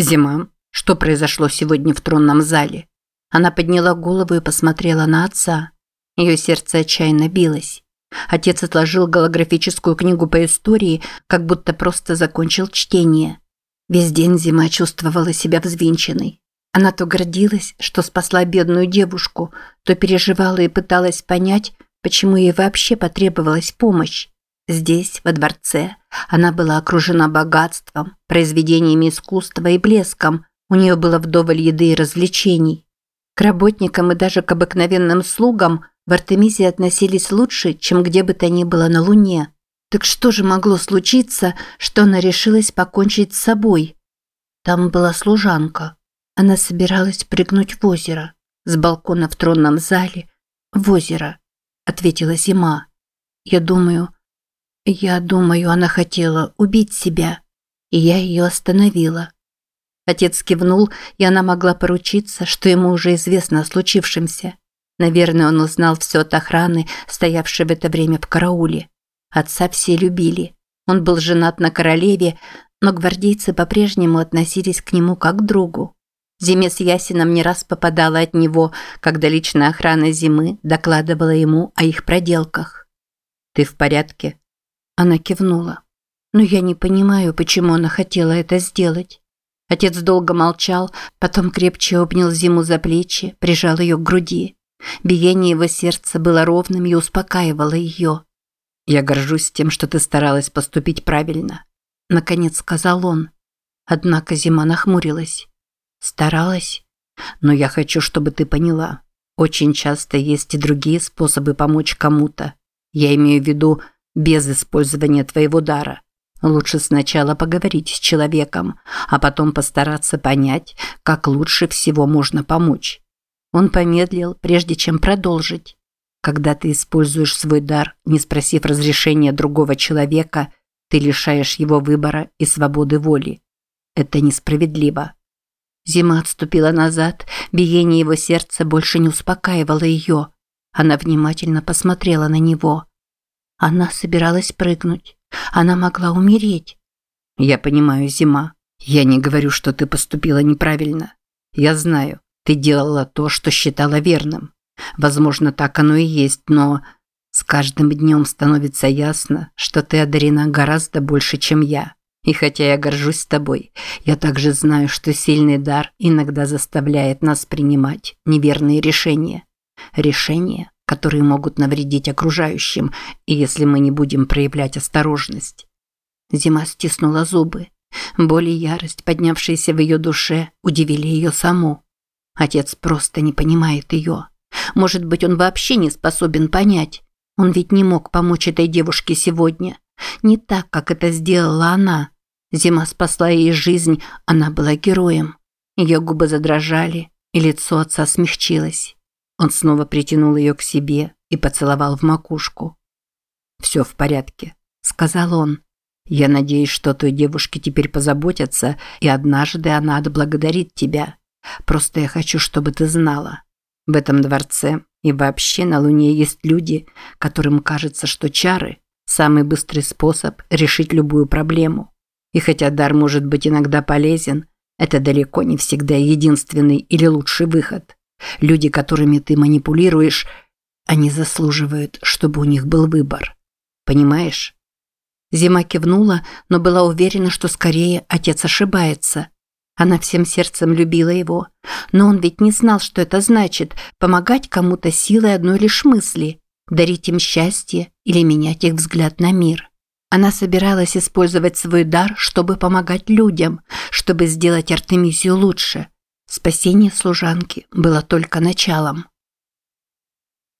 Зима, что произошло сегодня в тронном зале? Она подняла голову и посмотрела на отца. Ее сердце отчаянно билось. Отец отложил голографическую книгу по истории, как будто просто закончил чтение. Весь день Зима чувствовала себя взвинченной. Она то гордилась, что спасла бедную девушку, то переживала и пыталась понять, почему ей вообще потребовалась помощь. Здесь, во дворце, она была окружена богатством, произведениями искусства и блеском, у нее было вдоволь еды и развлечений. К работникам и даже к обыкновенным слугам в Артемизе относились лучше, чем где бы то ни было на Луне. Так что же могло случиться, что она решилась покончить с собой? Там была служанка. Она собиралась прыгнуть в озеро. С балкона в тронном зале. В озеро, ответила Зима. Я думаю... Я думаю, она хотела убить себя. И я ее остановила. Отец кивнул, и она могла поручиться, что ему уже известно о случившемся. Наверное, он узнал все от охраны, стоявшей в это время в карауле. Отца все любили. Он был женат на королеве, но гвардейцы по-прежнему относились к нему как к другу. Зиме с Ясином не раз попадала от него, когда личная охрана Зимы докладывала ему о их проделках. «Ты в порядке?» Она кивнула. «Но я не понимаю, почему она хотела это сделать». Отец долго молчал, потом крепче обнял Зиму за плечи, прижал ее к груди. Биение его сердца было ровным и успокаивало ее. «Я горжусь тем, что ты старалась поступить правильно», – наконец сказал он. Однако зима нахмурилась. «Старалась? Но я хочу, чтобы ты поняла. Очень часто есть и другие способы помочь кому-то. Я имею в виду без использования твоего дара. Лучше сначала поговорить с человеком, а потом постараться понять, как лучше всего можно помочь. Он помедлил, прежде чем продолжить. Когда ты используешь свой дар, не спросив разрешения другого человека, ты лишаешь его выбора и свободы воли. Это несправедливо. Зима отступила назад, биение его сердца больше не успокаивало ее. Она внимательно посмотрела на него. Она собиралась прыгнуть. Она могла умереть. Я понимаю, Зима. Я не говорю, что ты поступила неправильно. Я знаю, ты делала то, что считала верным. Возможно, так оно и есть, но с каждым днем становится ясно, что ты одарена гораздо больше, чем я. И хотя я горжусь тобой, я также знаю, что сильный дар иногда заставляет нас принимать неверные решения. Решения, которые могут навредить окружающим, и если мы не будем проявлять осторожность. Зима стиснула зубы. Боль и ярость, поднявшиеся в ее душе, удивили ее саму. Отец просто не понимает ее. Может быть, он вообще не способен понять. Он ведь не мог помочь этой девушке сегодня. Не так, как это сделала она. Зима спасла ей жизнь, она была героем. Ее губы задрожали, и лицо отца смягчилось. Он снова притянул ее к себе и поцеловал в макушку. «Все в порядке», – сказал он. «Я надеюсь, что той девушке теперь позаботятся, и однажды она отблагодарит тебя. Просто я хочу, чтобы ты знала. В этом дворце и вообще на Луне есть люди, которым кажется, что чары – самый быстрый способ решить любую проблему. И хотя дар может быть иногда полезен, это далеко не всегда единственный или лучший выход. Люди, которыми ты манипулируешь, они заслуживают, чтобы у них был выбор. Понимаешь? Зима кивнула, но была уверена, что скорее отец ошибается. Она всем сердцем любила его, но он ведь не знал, что это значит – помогать кому-то силой одной лишь мысли, дарить им счастье или менять их взгляд на мир. Она собиралась использовать свой дар, чтобы помогать людям, чтобы сделать Артемисию лучше – Спасение служанки было только началом.